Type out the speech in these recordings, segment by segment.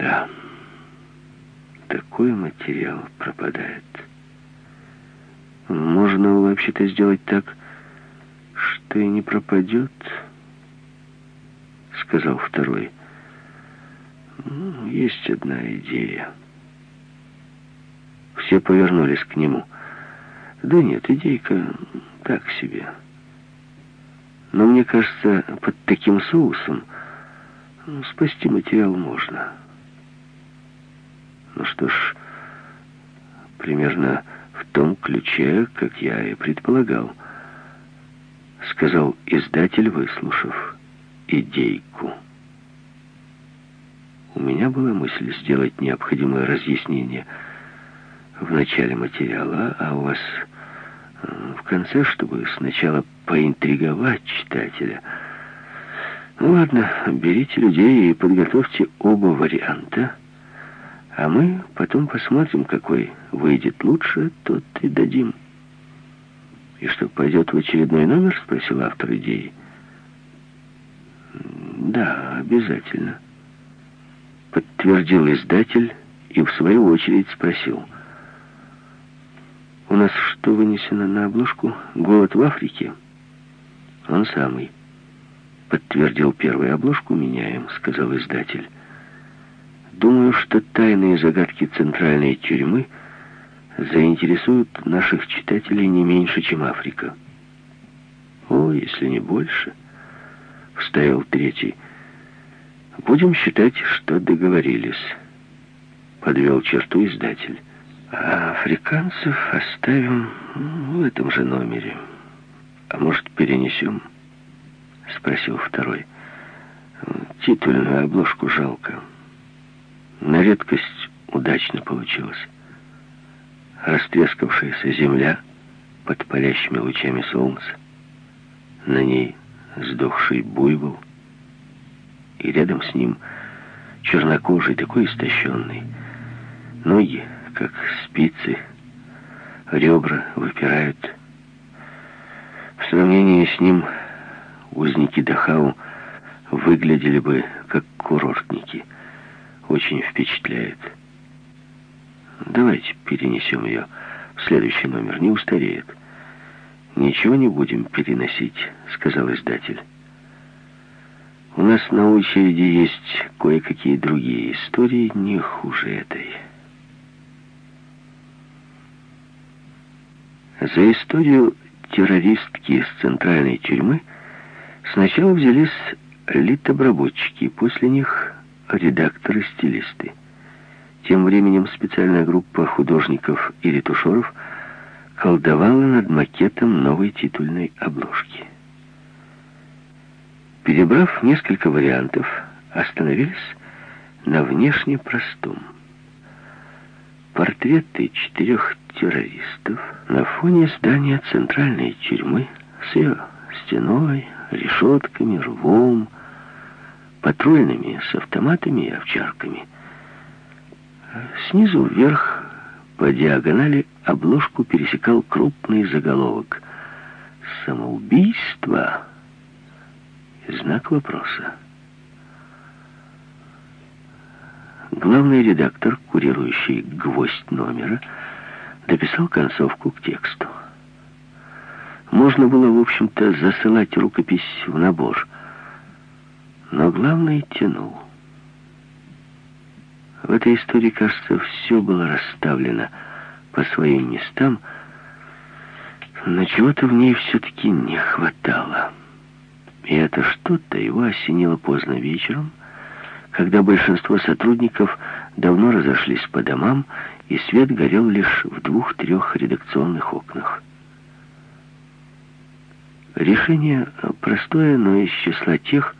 Да, такой материал пропадает. Можно вообще-то сделать так, что и не пропадет, сказал второй. Ну, есть одна идея. Все повернулись к нему. Да нет, идейка так себе. Но мне кажется, под таким соусом ну, спасти материал можно. Ну что ж, примерно в том ключе, как я и предполагал, сказал издатель, выслушав идейку. У меня была мысль сделать необходимое разъяснение в начале материала, а у вас в конце, чтобы сначала поинтриговать читателя. Ну ладно, берите людей и подготовьте оба варианта, а мы потом посмотрим, какой выйдет лучше, тот и дадим. И что, пойдет в очередной номер, спросил автор идеи. Да, обязательно подтвердил издатель и в свою очередь спросил. «У нас что вынесено на обложку? Голод в Африке?» «Он самый». «Подтвердил первую обложку, меняем», — сказал издатель. «Думаю, что тайные загадки центральной тюрьмы заинтересуют наших читателей не меньше, чем Африка». «О, если не больше», — вставил третий, — Будем считать, что договорились. Подвел черту издатель. А африканцев оставим в этом же номере. А может, перенесем? Спросил второй. Титульную обложку жалко. На редкость удачно получилось. Растрескавшаяся земля под палящими лучами солнца. На ней сдохший буйвол — и рядом с ним чернокожий, такой истощенный. Ноги, как спицы, ребра выпирают. В сравнении с ним узники Дахау выглядели бы как курортники. Очень впечатляет. Давайте перенесем ее в следующий номер, не устареет. «Ничего не будем переносить», — сказал издатель. У нас на очереди есть кое-какие другие истории, не хуже этой. За историю террористки из центральной тюрьмы сначала взялись литобработчики, после них редакторы-стилисты. Тем временем специальная группа художников и ретушеров колдовала над макетом новой титульной обложки. Перебрав несколько вариантов, остановились на внешне простом. Портреты четырех террористов на фоне здания центральной тюрьмы с ее стеной, решетками, рвом, патрульными с автоматами и овчарками. Снизу вверх по диагонали обложку пересекал крупный заголовок «Самоубийство» Знак вопроса. Главный редактор, курирующий гвоздь номера, дописал концовку к тексту. Можно было, в общем-то, засылать рукопись в набор, но главный тянул. В этой истории, кажется, все было расставлено по своим местам, но чего-то в ней все-таки не хватало. И это что-то его осенило поздно вечером, когда большинство сотрудников давно разошлись по домам, и свет горел лишь в двух-трех редакционных окнах. Решение простое, но из числа тех,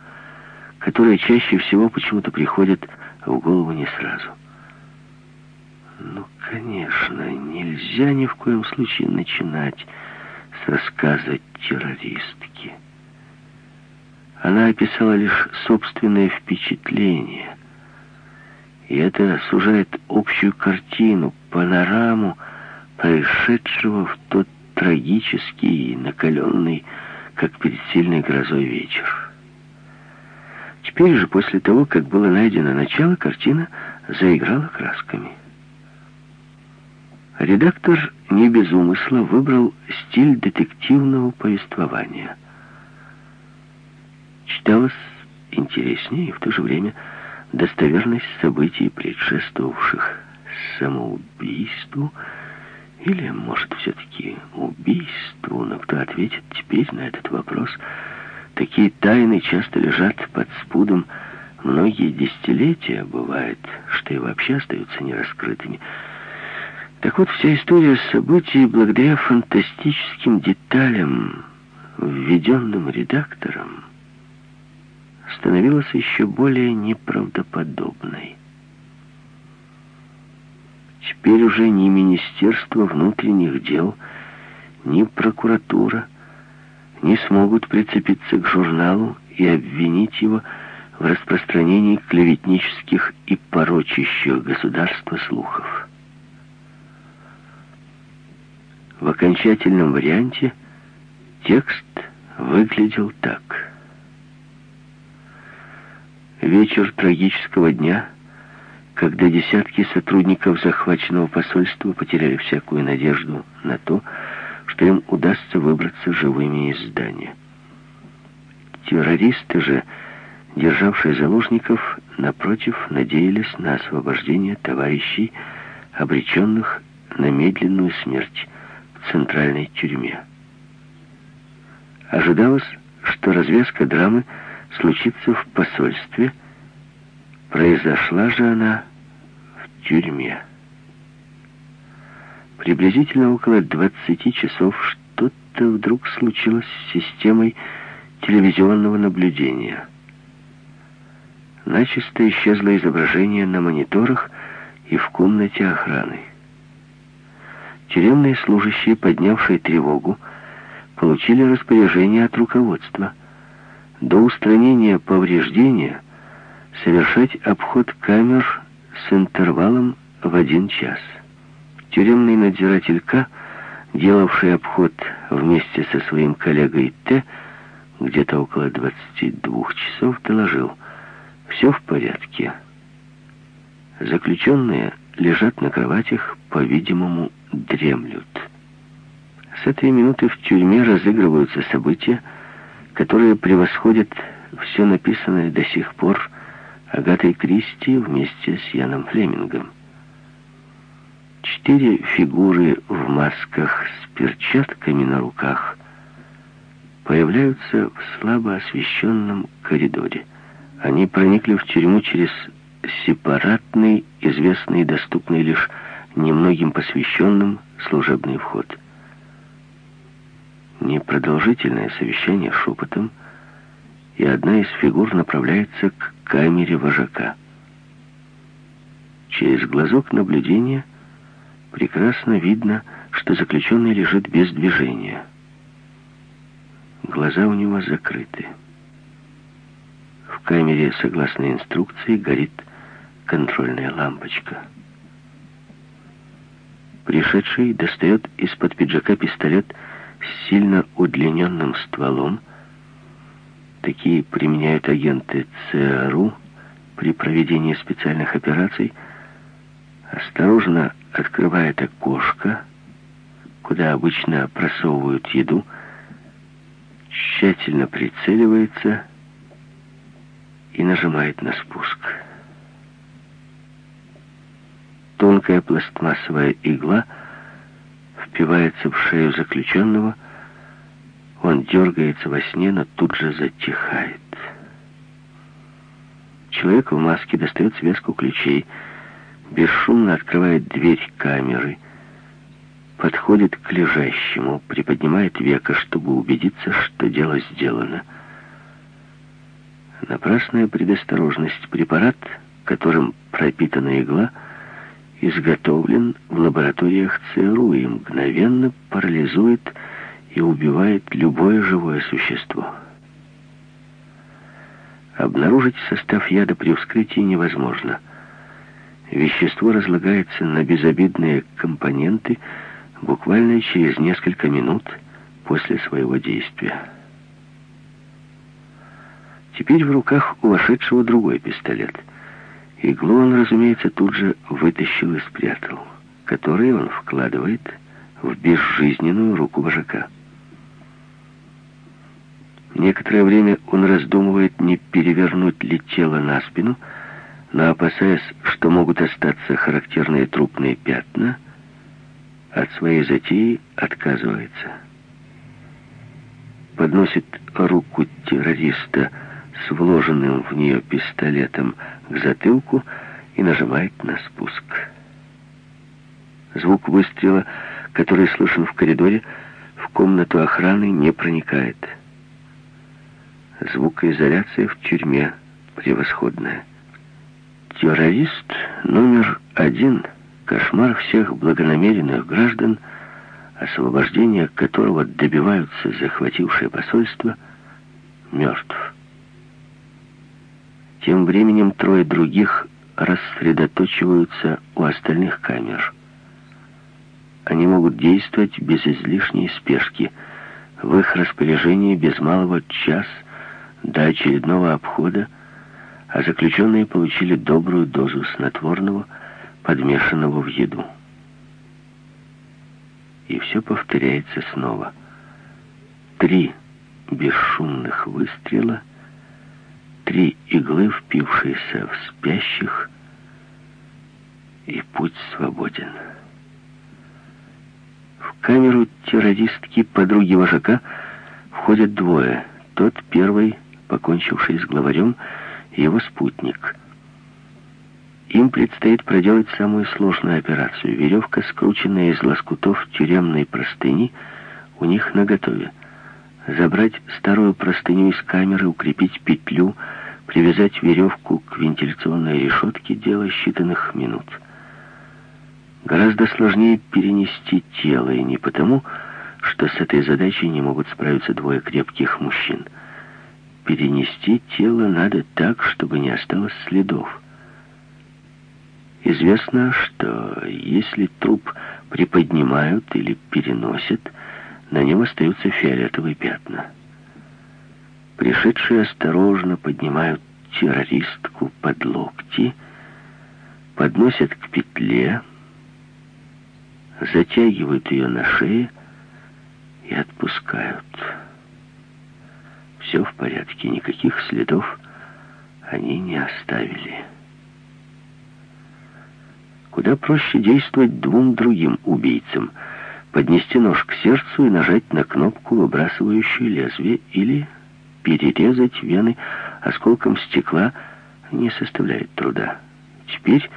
которые чаще всего почему-то приходят в голову не сразу. Ну, конечно, нельзя ни в коем случае начинать с рассказа террористки. Она описала лишь собственное впечатление. И это сужает общую картину, панораму происшедшего в тот трагический и накаленный, как перед сильной грозой вечер. Теперь же, после того, как было найдено начало, картина заиграла красками. Редактор не без умысла выбрал стиль детективного повествования. Читалось интереснее и в то же время достоверность событий, предшествовавших самоубийству, или, может, все-таки убийству, но кто ответит теперь на этот вопрос? Такие тайны часто лежат под спудом многие десятилетия, бывает, что и вообще остаются нераскрытыми. Так вот, вся история событий, благодаря фантастическим деталям, введенным редактором, становилась еще более неправдоподобной. Теперь уже ни Министерство внутренних дел, ни прокуратура не смогут прицепиться к журналу и обвинить его в распространении клеветнических и порочащих государства слухов. В окончательном варианте текст выглядел так. Вечер трагического дня, когда десятки сотрудников захваченного посольства потеряли всякую надежду на то, что им удастся выбраться живыми из здания. Террористы же, державшие заложников, напротив, надеялись на освобождение товарищей, обреченных на медленную смерть центральной тюрьме. Ожидалось, что развязка драмы случится в посольстве. Произошла же она в тюрьме. Приблизительно около 20 часов что-то вдруг случилось с системой телевизионного наблюдения. Начисто исчезло изображение на мониторах и в комнате охраны. Тюремные служащие, поднявшие тревогу, получили распоряжение от руководства до устранения повреждения совершать обход камер с интервалом в один час. Тюремный надзиратель К, делавший обход вместе со своим коллегой Т, где-то около 22 часов, доложил, все в порядке. Заключенные лежат на кроватях, по-видимому, дремлют. С этой минуты в тюрьме разыгрываются события, которые превосходят все написанное до сих пор Агатой Кристи вместе с Яном Флемингом. Четыре фигуры в масках с перчатками на руках появляются в слабо освещенном коридоре. Они проникли в тюрьму через сепаратный, известный и доступный лишь немногим посвященным служебный вход. Непродолжительное совещание шепотом, и одна из фигур направляется к камере вожака. Через глазок наблюдения прекрасно видно, что заключенный лежит без движения. Глаза у него закрыты. В камере, согласно инструкции, горит контрольная лампочка. Пришедший достает из-под пиджака пистолет с сильно удлиненным стволом. Такие применяют агенты ЦРУ при проведении специальных операций. Осторожно открывает окошко, куда обычно просовывают еду, тщательно прицеливается и нажимает на спуск. Тонкая пластмассовая игла впивается в шею заключенного. Он дергается во сне, но тут же затихает. Человек в маске достает связку ключей, бесшумно открывает дверь камеры, подходит к лежащему, приподнимает века, чтобы убедиться, что дело сделано. Напрасная предосторожность. Препарат, которым пропитана игла, изготовлен в лабораториях ЦРУ и мгновенно парализует и убивает любое живое существо. Обнаружить состав яда при вскрытии невозможно. Вещество разлагается на безобидные компоненты буквально через несколько минут после своего действия. Теперь в руках у вошедшего другой пистолет — Иглу он, разумеется, тут же вытащил и спрятал, который он вкладывает в безжизненную руку вожака. Некоторое время он раздумывает, не перевернуть ли тело на спину, но, опасаясь, что могут остаться характерные трупные пятна, от своей затеи отказывается. Подносит руку террориста с вложенным в нее пистолетом к затылку и нажимает на спуск. Звук выстрела, который слышен в коридоре, в комнату охраны не проникает. Звукоизоляция в тюрьме превосходная. Террорист номер один, кошмар всех благонамеренных граждан, освобождения которого добиваются захватившие посольство, мертв. Тем временем трое других рассредоточиваются у остальных камер. Они могут действовать без излишней спешки. В их распоряжении без малого час до очередного обхода, а заключенные получили добрую дозу снотворного, подмешанного в еду. И все повторяется снова. Три бесшумных выстрела — Три иглы, впившиеся в спящих, и путь свободен. В камеру террористки подруги вожака входят двое. Тот первый, покончивший с главарем, его спутник. Им предстоит проделать самую сложную операцию. Веревка, скрученная из лоскутов тюремной простыни, у них наготове забрать старую простыню из камеры, укрепить петлю, привязать веревку к вентиляционной решетке — дело считанных минут. Гораздо сложнее перенести тело, и не потому, что с этой задачей не могут справиться двое крепких мужчин. Перенести тело надо так, чтобы не осталось следов. Известно, что если труп приподнимают или переносят — на нем остаются фиолетовые пятна. Пришедшие осторожно поднимают террористку под локти, подносят к петле, затягивают ее на шее и отпускают. Все в порядке, никаких следов они не оставили. Куда проще действовать двум другим убийцам — поднести нож к сердцу и нажать на кнопку, выбрасывающую лезвие, или перерезать вены осколком стекла не составляет труда. Теперь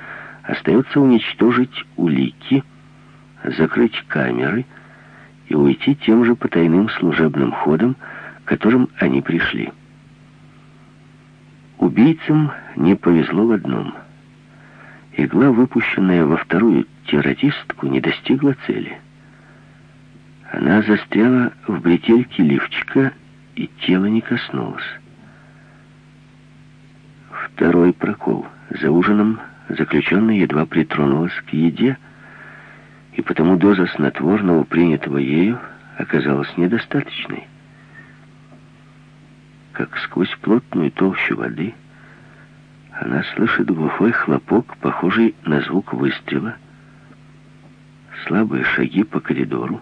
остается уничтожить улики, закрыть камеры и уйти тем же потайным служебным ходом, которым они пришли. Убийцам не повезло в одном. Игла, выпущенная во вторую террористку, не достигла цели. Она застряла в бретельке лифчика, и тело не коснулось. Второй прокол. За ужином заключенный едва притронулась к еде, и потому доза снотворного, принятого ею, оказалась недостаточной. Как сквозь плотную толщу воды она слышит глухой хлопок, похожий на звук выстрела, слабые шаги по коридору,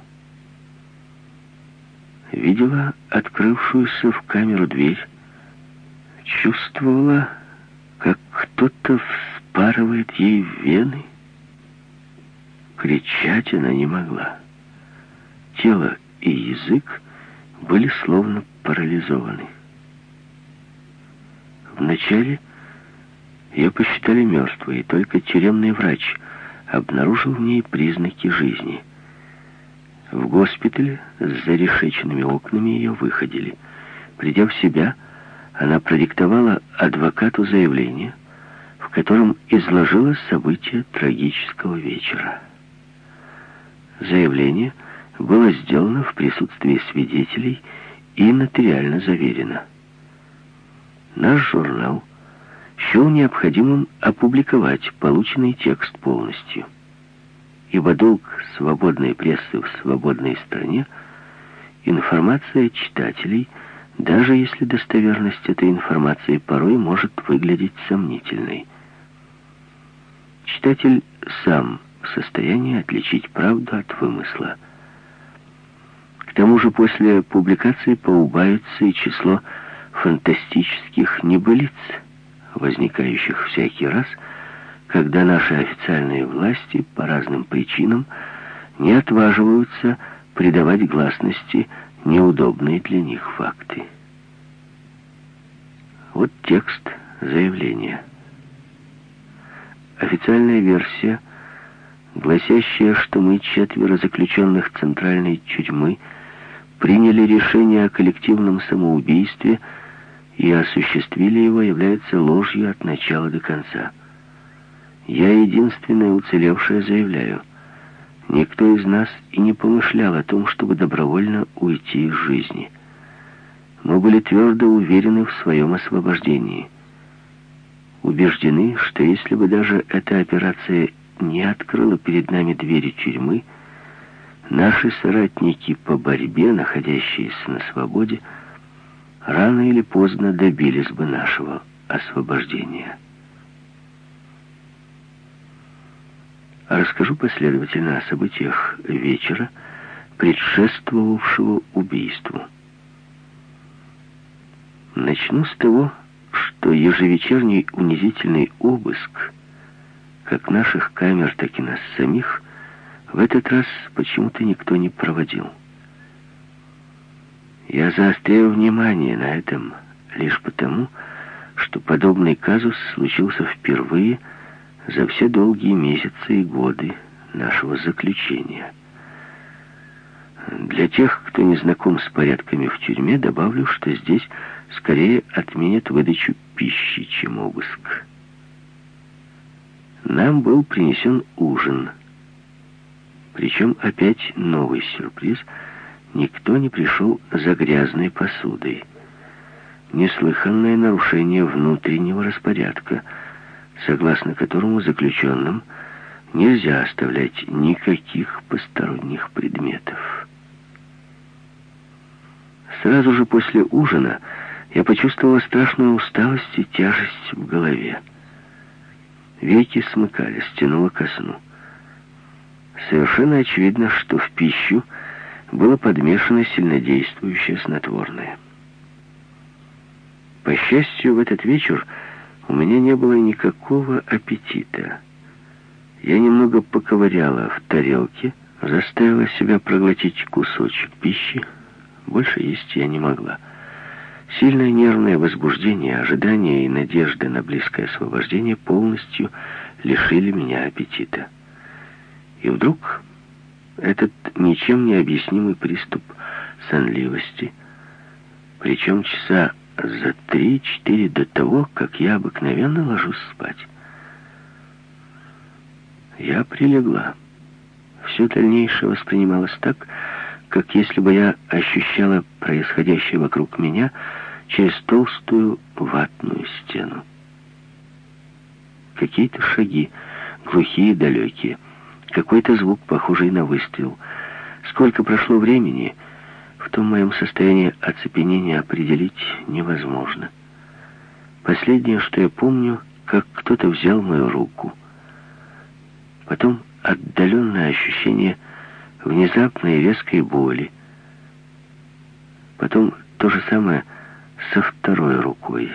видела открывшуюся в камеру дверь, чувствовала, как кто-то вспарывает ей вены. Кричать она не могла. Тело и язык были словно парализованы. Вначале ее посчитали мертвой, и только тюремный врач обнаружил в ней признаки жизни — в госпитале с зарешеченными окнами ее выходили. Придя в себя, она продиктовала адвокату заявление, в котором изложила события трагического вечера. Заявление было сделано в присутствии свидетелей и нотариально заверено. Наш журнал счел необходимым опубликовать полученный текст полностью ибо долг свободной прессы в свободной стране — информация читателей, даже если достоверность этой информации порой может выглядеть сомнительной. читатель сам в состоянии отличить правду от вымысла. К тому же после публикации поубавится и число фантастических небылиц, возникающих всякий раз, когда наши официальные власти по разным причинам не отваживаются придавать гласности неудобные для них факты. Вот текст заявления. Официальная версия, гласящая, что мы, четверо заключенных центральной тюрьмы, приняли решение о коллективном самоубийстве и осуществили его, является ложью от начала до конца. Я единственная уцелевшая заявляю, никто из нас и не помышлял о том, чтобы добровольно уйти из жизни. Мы были твердо уверены в своем освобождении. Убеждены, что если бы даже эта операция не открыла перед нами двери тюрьмы, наши соратники по борьбе, находящиеся на свободе, рано или поздно добились бы нашего освобождения. Расскажу последовательно о событиях вечера, предшествовавшего убийству. Начну с того, что ежевечерний унизительный обыск, как наших камер, так и нас самих, в этот раз почему-то никто не проводил. Я заостряю внимание на этом лишь потому, что подобный казус случился впервые за все долгие месяцы и годы нашего заключения. Для тех, кто не знаком с порядками в тюрьме, добавлю, что здесь скорее отменят выдачу пищи, чем обыск. Нам был принесен ужин. Причем опять новый сюрприз. Никто не пришел за грязной посудой. Неслыханное нарушение внутреннего распорядка, согласно которому заключенным нельзя оставлять никаких посторонних предметов. Сразу же после ужина я почувствовала страшную усталость и тяжесть в голове. Веки смыкались, тянуло ко сну. Совершенно очевидно, что в пищу было подмешано сильнодействующее снотворное. По счастью, в этот вечер у меня не было никакого аппетита. Я немного поковыряла в тарелке, заставила себя проглотить кусочек пищи. Больше есть я не могла. Сильное нервное возбуждение, ожидание и надежда на близкое освобождение полностью лишили меня аппетита. И вдруг этот ничем не объяснимый приступ сонливости, причем часа за три-четыре до того, как я обыкновенно ложусь спать. Я прилегла. Все дальнейшее воспринималось так, как если бы я ощущала происходящее вокруг меня через толстую ватную стену. Какие-то шаги, глухие, далекие, какой-то звук, похожий на выстрел. Сколько прошло времени, в том моем состоянии оцепенения определить невозможно. Последнее, что я помню, как кто-то взял мою руку. Потом отдаленное ощущение внезапной резкой боли. Потом то же самое со второй рукой.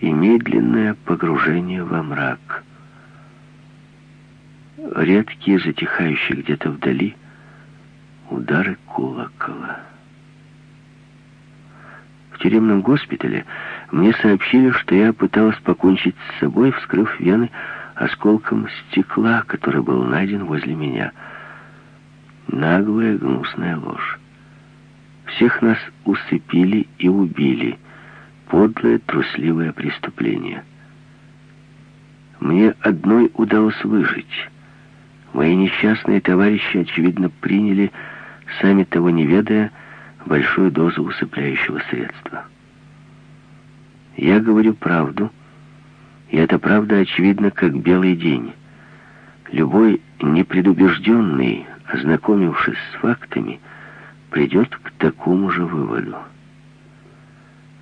И медленное погружение во мрак. Редкие, затихающие где-то вдали, удары колокола. В тюремном госпитале мне сообщили, что я пыталась покончить с собой, вскрыв вены осколком стекла, который был найден возле меня. Наглая, гнусная ложь. Всех нас усыпили и убили. Подлое, трусливое преступление. Мне одной удалось выжить. Мои несчастные товарищи, очевидно, приняли, сами того не ведая, большую дозу усыпляющего средства. Я говорю правду, и эта правда очевидна, как белый день. Любой непредубежденный, ознакомившись с фактами, придет к такому же выводу.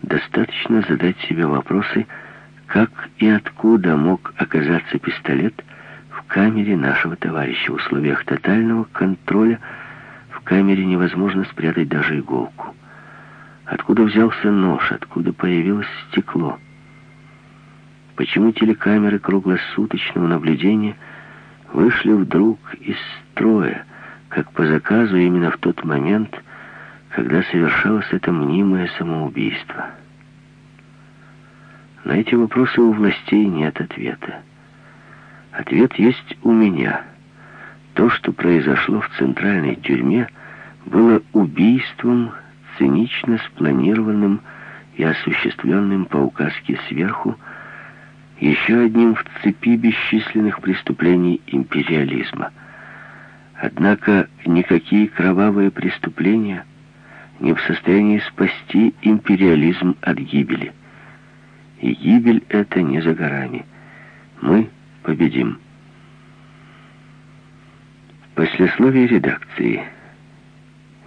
Достаточно задать себе вопросы, как и откуда мог оказаться пистолет камере нашего товарища. В условиях тотального контроля в камере невозможно спрятать даже иголку. Откуда взялся нож, откуда появилось стекло? Почему телекамеры круглосуточного наблюдения вышли вдруг из строя, как по заказу именно в тот момент, когда совершалось это мнимое самоубийство? На эти вопросы у властей нет ответа. Ответ есть у меня. То, что произошло в центральной тюрьме, было убийством, цинично спланированным и осуществленным по указке сверху, еще одним в цепи бесчисленных преступлений империализма. Однако никакие кровавые преступления не в состоянии спасти империализм от гибели. И гибель эта не за горами. Мы победим. Послесловие редакции.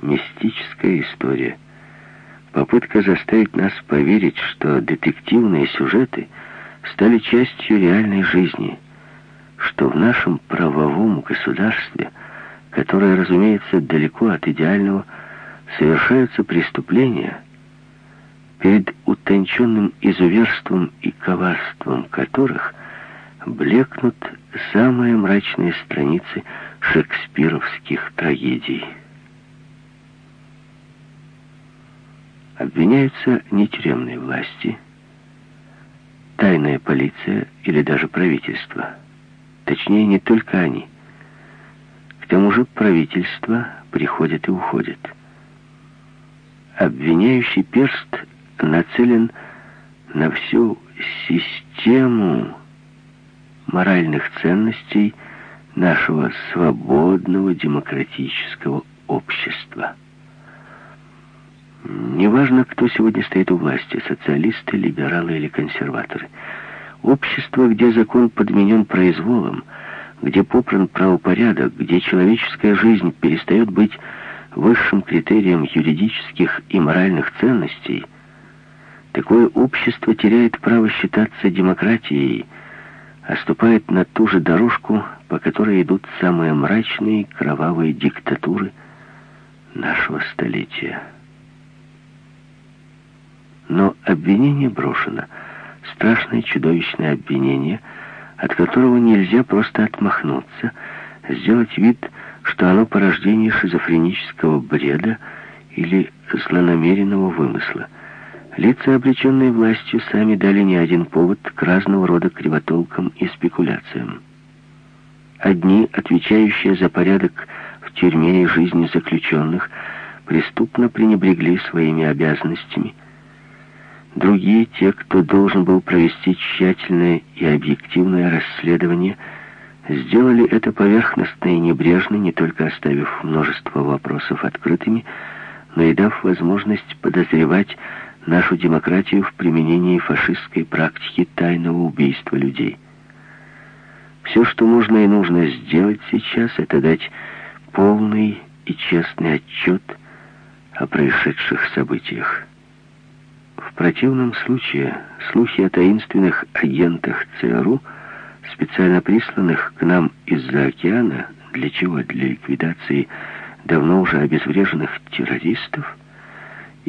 Мистическая история. Попытка заставить нас поверить, что детективные сюжеты стали частью реальной жизни, что в нашем правовом государстве, которое, разумеется, далеко от идеального, совершаются преступления – перед утонченным изуверством и коварством которых блекнут самые мрачные страницы шекспировских трагедий. Обвиняются не тюремные власти, тайная полиция или даже правительство. Точнее, не только они. К тому же правительство приходит и уходит. Обвиняющий перст нацелен на всю систему моральных ценностей нашего свободного демократического общества. Неважно, кто сегодня стоит у власти, социалисты, либералы или консерваторы. Общество, где закон подменен произволом, где попран правопорядок, где человеческая жизнь перестает быть высшим критерием юридических и моральных ценностей – Такое общество теряет право считаться демократией, а ступает на ту же дорожку, по которой идут самые мрачные кровавые диктатуры нашего столетия. Но обвинение брошено. Страшное чудовищное обвинение, от которого нельзя просто отмахнуться, сделать вид, что оно порождение шизофренического бреда или злонамеренного вымысла – Лица, облеченные властью, сами дали не один повод к разного рода кривотолкам и спекуляциям. Одни, отвечающие за порядок в тюрьме и жизни заключенных, преступно пренебрегли своими обязанностями. Другие, те, кто должен был провести тщательное и объективное расследование, сделали это поверхностно и небрежно, не только оставив множество вопросов открытыми, но и дав возможность подозревать нашу демократию в применении фашистской практики тайного убийства людей. Все, что можно и нужно сделать сейчас, это дать полный и честный отчет о происшедших событиях. В противном случае слухи о таинственных агентах ЦРУ, специально присланных к нам из-за океана, для чего? Для ликвидации давно уже обезвреженных террористов,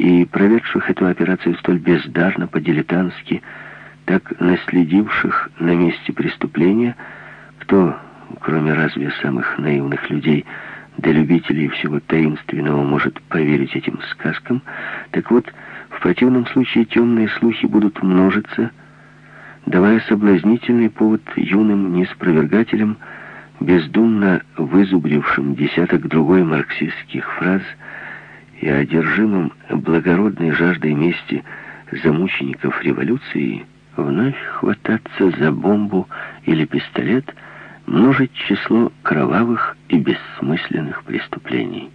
и проведших эту операцию столь бездарно, по-дилетантски, так наследивших на месте преступления, кто, кроме разве самых наивных людей, да любителей всего таинственного может поверить этим сказкам, так вот, в противном случае темные слухи будут множиться, давая соблазнительный повод юным неспровергателям, бездумно вызубрившим десяток другой марксистских фраз, и одержимым благородной жаждой мести замучеников революции вновь хвататься за бомбу или пистолет, множить число кровавых и бессмысленных преступлений.